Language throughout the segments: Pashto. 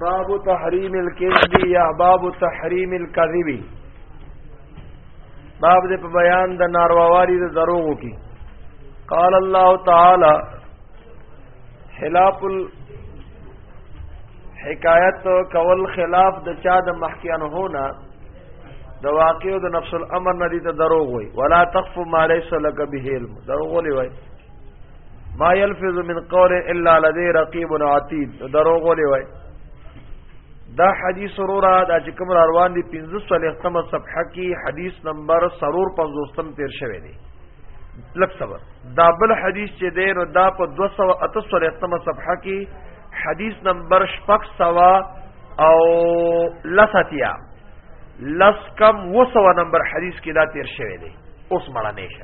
باب تحریم الكذب یا باب تحریم الكذب باب دې په بیان د نارواوالي د دروغو کې قال الله تعالی خلاف الحکایت کول خلاف د چا د محکیان هونه د واقع او د نفس الامر ندی ته دروغ وي ولا تخف ما ليس لك به علم دروغ ولي وي ما يلفظ من قول الا لدي رقيب عتيد دروغ ولي وای دا حدیث سرورا دا چې کوم روان دي 1513 صفحه کې حدیث نمبر سرور 55 تیر شوی دی لک صبر دا بل حدیث چې دی نو دا په 213 صفحه کې حدیث نمبر شپږ سوا او لساتیا لس کم وسو نمبر حدیث کې دا تیر شوی دی اوس مړه نشه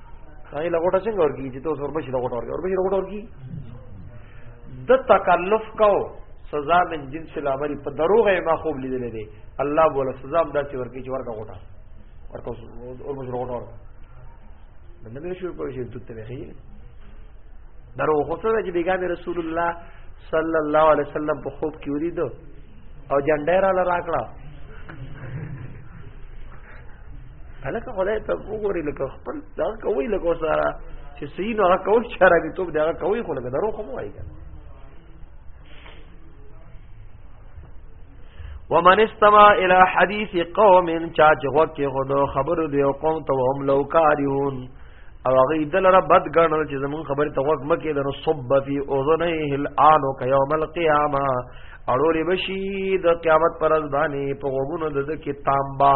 هغه له غوټه څنګه ورګي چې تاسو وربشي له غوټه ورګي وربشي له غوټه ورګي د تکلف کو سزا من جنس العمل په دروغ ما خوب لیدل دي الله بوله سزا هم داسې ورګي چې ورګه غوټه ورته وربشي له غوټه ورګي د نبی شو په شي دته ویخي درو خو څه چې بیګامي رسول الله صلی الله علیه وسلم په خوب کې ورید او جنډه را لراکړه هلکه خدای ته وګوري لکه خپل دا کوي لکه سره چې صحیح نو هغه کول چې را دي توب دا هغه کوي خو لکه درو خو وایي ومن استمع الى حديث قوم چا چې وکه خود خبر دی او قوم ته هم لو کاریون او هغه دل را بد ګڼل چې زمون خبر ته وګ مکه د صب فی اذنه الان او یوم القیامه اړوري بشي د قیامت پر ځبانی په وګونو د کې تامبا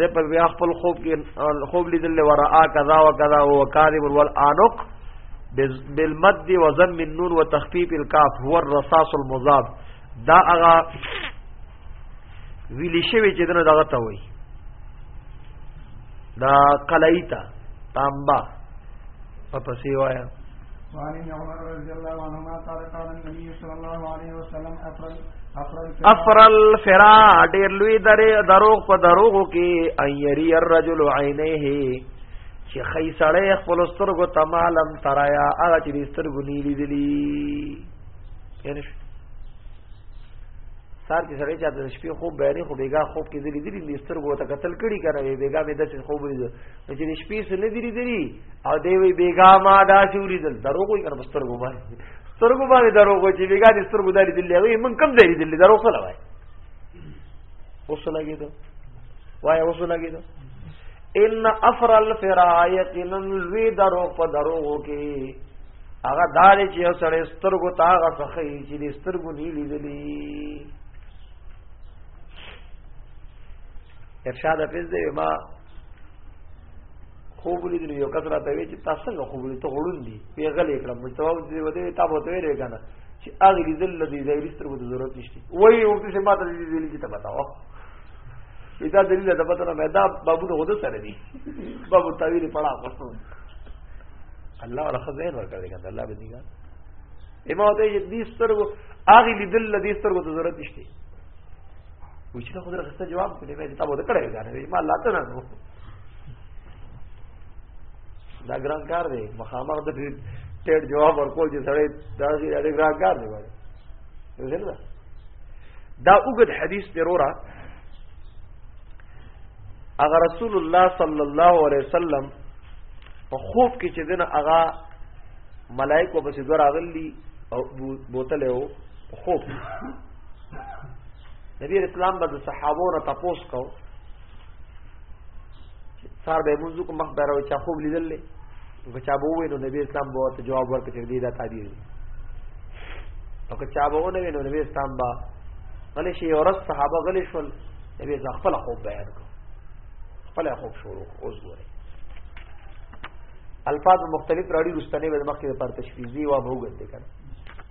زه په بیا خپل خوب کې خوب لیدل ورا کذا وکذا هو کاذب والانق بالمد وزن من نون وتخفيف الكاف هو الرصاص المذاب دا هغه ویلی شوی چې دنه دغه ته وای دا قلایتا تامبا په پسې وایا وعن ابن عمر رضي الله عنهما قال قال النبي صلى الله عليه وسلم افرل افرل فرا ډیر لوی درې دروغ په دروغو کې ايري الرجل عينيه چې خی سړی خپل سترګو تمالم ترایا هغه چې سترګو نیلې دي یعنی سار چې سړی چاته شپې خوب بیانې خو بیګا خوب کې دلی دلی نستر وو ته قتل کړي کنه بیګا به د خوب لري چې شپې سره نه دلی دلی او دی وی بیګا ما دا سوري دل دروغ وي کنه سترګو باندې سترګو باندې دروغ وي چې بیګا دې سترګو داري دل وي من کم داري دل دروغ سره وای اوس لګي دو وای اوس لګي دو ان افر الفرایق نن وی دروغ په دروغ کې هغه دار چې یو سړی سترګو ته هغه څخه چې دې سترګو نه لیدلې ارشاد حفظ دی ما خوب لیدل یو کس راته وی چې تاسو څنګه خوب لیدل ته غړون دي وی غلې کړم مې ته دې وته تا به ته ویل کنه چې هغه لیدل لدی دې لیستر په ضرورت نشته وای او څه ماته دې دې لیدل ته بتاو پیدا دلیل ده پته نه پیدا بابو نه غوډه سره دي بابو تعویل پڑا پښتو الله ولا خزین ورکړي کنه الله به دې ګان امام ته دې ستر هغه لیدل لدی ستر په ضرورت نشته وچ له خدای غسته جواب کړي مې ته به کړه غانې ما لاته نه دا ګران کار دی مخامخ د ټیټ جواب ورکول چې سړی دا دی دا ګران کار دی وایي وزنه دا وګد حدیث ترورا اگر رسول الله صلی الله علیه وسلم په خوب کې چې دنه اغا ملائکه په څیر راغلي او بوتل یو خوب نبی اسلام به د صحابو نه تپوس کو سار به منځو کو مخ درو چا خوب لیدل بچا به وې نو نبی اسلام به ته جواب ورکړي چې دې دا تعبیر او که چا به ونه وې نو نبی اسلام با غلی شي او رس صحابه غلی شول نبی ځ خپل خوب بیان کو خپل خوب شروع اوس ګوره الفاظ مختلف راړي رستنې به مخکې پر تشریزي او بهوګت دي کړه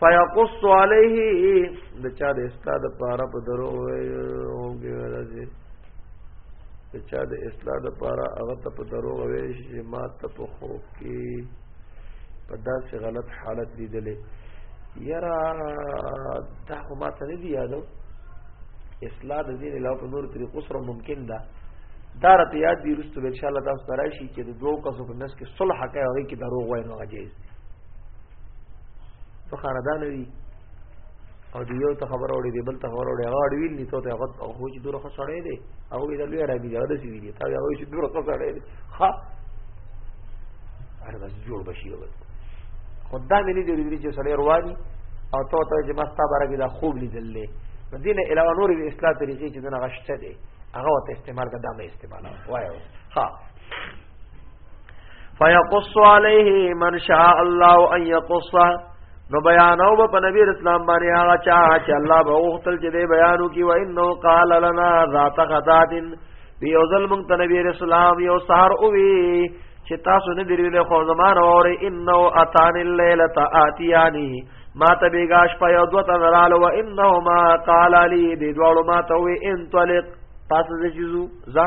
فیقص علیه د چا د استاد پاره په درو وږي راځي د چا د اصلاح د پاره هغه ته په درو وې چې ما ته په خوب کې په داسې غلط حالت لیدلې یرا دا خو ما ته نه دی یادو اصلاح د دین علاوه په نور طریقو سره ممکن ده دا راته یاد دی رسته ان شاء الله تاسو تراشي چې د دوه کسو په نس کې صلح کوي هغه کې دروغ وایي نو غجیز په خاندان وي او دی یو ته خبر اوري دی بل ته خبر اوري هغه اړویل دي ته هغه هو چې دوره خسړې دي هغه وی دلوي را دي هغه دسی دي تا هغه چې دوره خسړې دي ها اره بس جوړ بشي وګت خدای مې دې دې چې سړی رواني او ته ته چې مستا برګه دا خوب لیدلې مدینه علاوه نور اصلاح طریقې چې دغه غشته دي هغه ته استعمال کړه دا مې استعمال وایو ها فیقص علیه من شاء الله ان یقص نو بیانو په نبی اسلام باندې هغه چا چې الله به وختل چې دی بیانو کی و انه قال لنا ذات خطات بی اوزل مونږ ته نبی اسلام یو سحر او وی چې تاسو نه دی له خو زمان اوره انه اتان الليل تاتیانی ما ته بیگاش په یو دوه تنرال و انه ما قال علی دی دوړو ما ته وی انطلق پس دې جزو ځه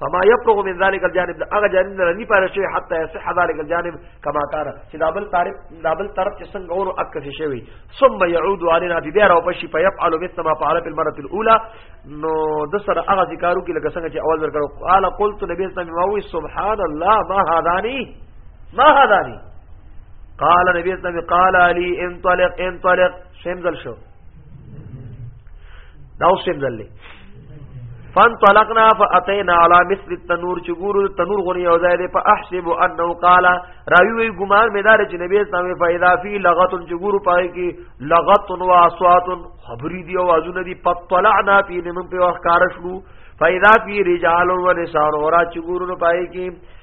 فما يفرغ من ذلك الجانب دا هغه جانب نه رني پاره شوی حتی يصح ذلك الجانب كما كان چې دا بل طرف دا بل طرف چې څنګه ورو اکه شوی ثم يعود علينا بیا راو پشي فيفعل مثل ما فعل في المره الاولى نو د سره هغه ذکرو کې لکه څنګه چې اول ورکړو قال قلت نبي اسلام واوي سبحان الله ما هذاني ما هذاني قال نبي اسلام قال علي انطلق انطلق شمزل شو دا اوس څه ځلې فن طلقنا فاتینا علی مثل التنور چې ګورو تنور غونی او ځای دی په احسب انه قال راوی وی ګمان مې دار چې نبی اسلام فائدہ فی لغت چې ګورو پای کې لغت و اصوات خبرې دی او ازونه دی فطلعنا فی نمن په وخت کار شلو فائدہ فی رجال و نساء اورا چې ګورو پای کې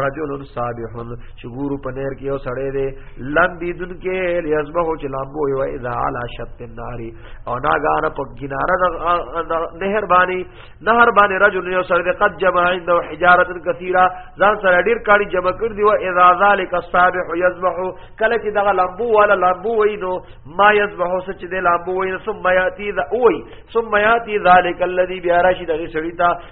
رجل صالح چې ګورو پنیر کې یو سړی دی لندې دن کې لیزبه چې لامبو یو اذا علی شط النار او ناګار په کناره د نهر باندې نهر باندې رجل یو سړی دی قد جمع عنده حجاره کثیره ځان سره ډیر کاری جمع کړ دی او اذا ذلک الصالح یزبه کله چې دغه لامبو ولا لامبو وینو ما یزبه سچ دی لامبو وینو ثم یاتی ذا اوئی ثم یاتی ذلک الذی بیارشی دغه سړی ته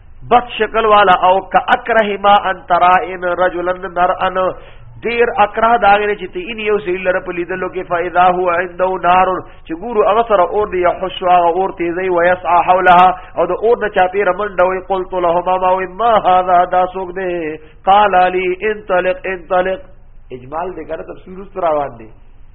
بد شکل والا او کا اکره ما ان ترائن رجلا نرعن دیر اکره داغه چې تی ان یو سیل لر په لیدلو کې فاذا هو عنده نار چې ګورو هغه سره اور دی حشو هغه اور تیزی و یسع حولها او د اور نه چاپی رمن دوی قلت لهما ما و ما هذا دا سوق دی قال لي انطلق انطلق اجمال دې کړه تفسیر سره روان دي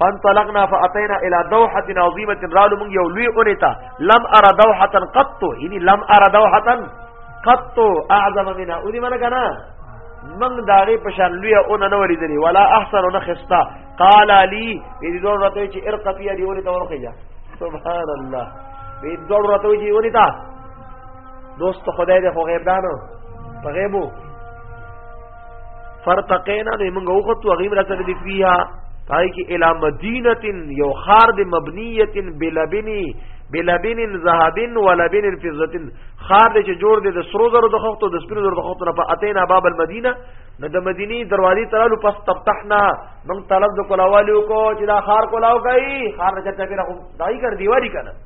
فانطلقنا فاتينا الى دوحه عظيمه رالو من یو لوی اونیتا لم ارى دوحه قط یعنی لم ارى دوحه قط اعظم منها او دې منه کنه من داغه پشان لوی او نه نورې دي ولا احسن نخستا قال لي دې دور راته چې ارقفي دې اونیتا ورخیا سبحان الله دې دور راته چې اونیتا دوست خدای دې خو غیب دانو په غیبو فرتقینا نو موږ وختو غیم را سره دی فیها پای کې الی مدینه یو خار د مبنیه بلبنی بلبن ذهب ولبن فضه خار دې چې جوړ دې د سرو زرو د خښتو د سپینو زرو د خښتو نه په اتینا باب المدینه نو د مدینی دروازې ترالو پس تفتحنا موږ طلب د کولاوالو کو چې دا خار کولاو کوي خار نه چټه پیرا خو دای کر دیواری کنه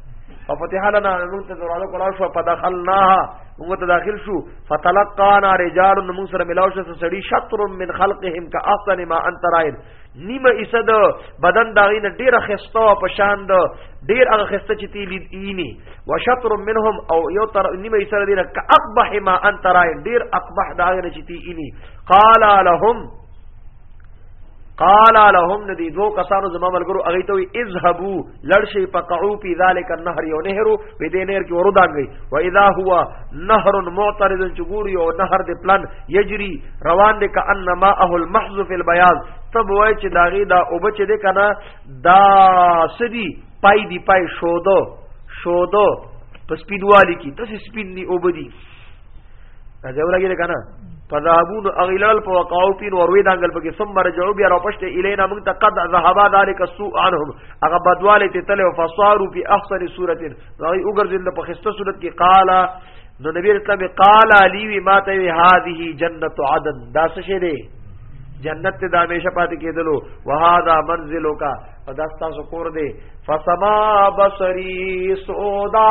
ففتح لنا موږ ته دروازه کولاو شو په دخلناها موږ ته داخل شو فتلقانا رجال موږ سره ملاو شو سړي شطر من خلقهم كاحسن ما انت راين نیمه ایسه د بدن داغی نه ډیره خسته او پشان د ډیر هغه خسته چې تی لید اینی وشطر منهم او یو تر نیمه ایسه دینه کاقبح ما انت راين ډیر اقبح داغی نه چې تی اینی قال لهم قال لهم ندی دو کسانو زما ملګرو اغه ته وی اذهبو لړشی فقعو فی ذلک النهر یو نهرو وی دې نهر کې ورودانګي و اذا هو نهر معترض چګور یو نهر دې پلان یجری روان دې ک ان ما اهل محذ فی البیاض تب وای چې داغي دا او بچ دې کنه دا سدی پای دی پای شودو شودو پس پیدوالی کی تاسو سپین نی او بدی اجازه ولګی کنه فذهبون اغلال فوقعوا في وروي دانګل پکې ثم رجعوا بیا راپښت الینا موږ ته قد ذهب ذلك السوء عنهم هغه بدواله ته تل فصاروا في احسن صورت راي وګرځل په خسته صورت کې قال نو نبی رسول الله قال علی وی ما ته هذه جنت عدن دا څه شه دی جنت ته د همیشه پاتې کېدلو وهذا منزلک او دا تاسو کور دی فسما بصری سودا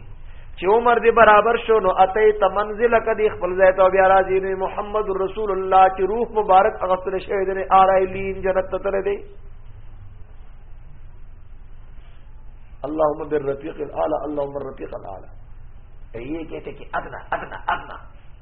چې عمر دې برابر شو نو اته ته منزل کدي خپل ځای ته بیا راځي نو محمد رسول الله چې روح مبارک اغسل شوی دی آرایلین جنت ته تر دی اللهم بالرفيق الاعلى اللهم بالرفيق الاعلى ايه کہتے کہ ادنا ادنا ادنا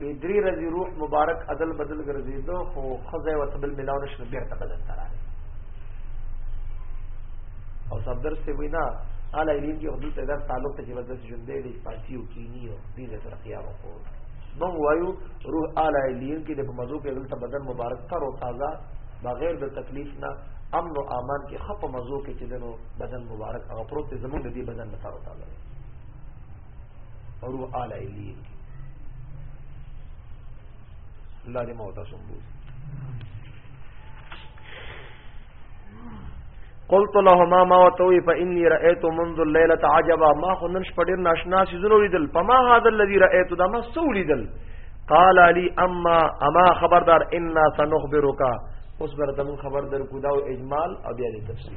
وی درې ورځې روح مبارک عدل بدل ګرځیدو خو خزه او تبل ملاو نشو بیرته بدل تراله او صدر سے وینا اعلی علم کې حدود ته تعلق ته چې وځي ژوندې دي پاتیو کینی او دې دې تر قیام کو نو وایو روح اعلی علم کې د مزو کې دلته بدن مبارک تر او تازه بغیر د تکلیف نه امن او امان کې خپ مزو کې چې دنو بدن مبارک هغه پروت زمونږ دې بدن نه تر او تازه اور وہ اعلی علین کی اللہ دے موتا سنبوز قلت لهما ما وتوي فاني رايت منذ الليله عجبا ما خنن شپډیر ناشنا سيزونو لیدل فما هذا الذي رايت دا ما سو لیدل قال لي اما اما خبردار انا سنخبرك اوس برته خبر در کو دا اجمال او بیا دې تفصیل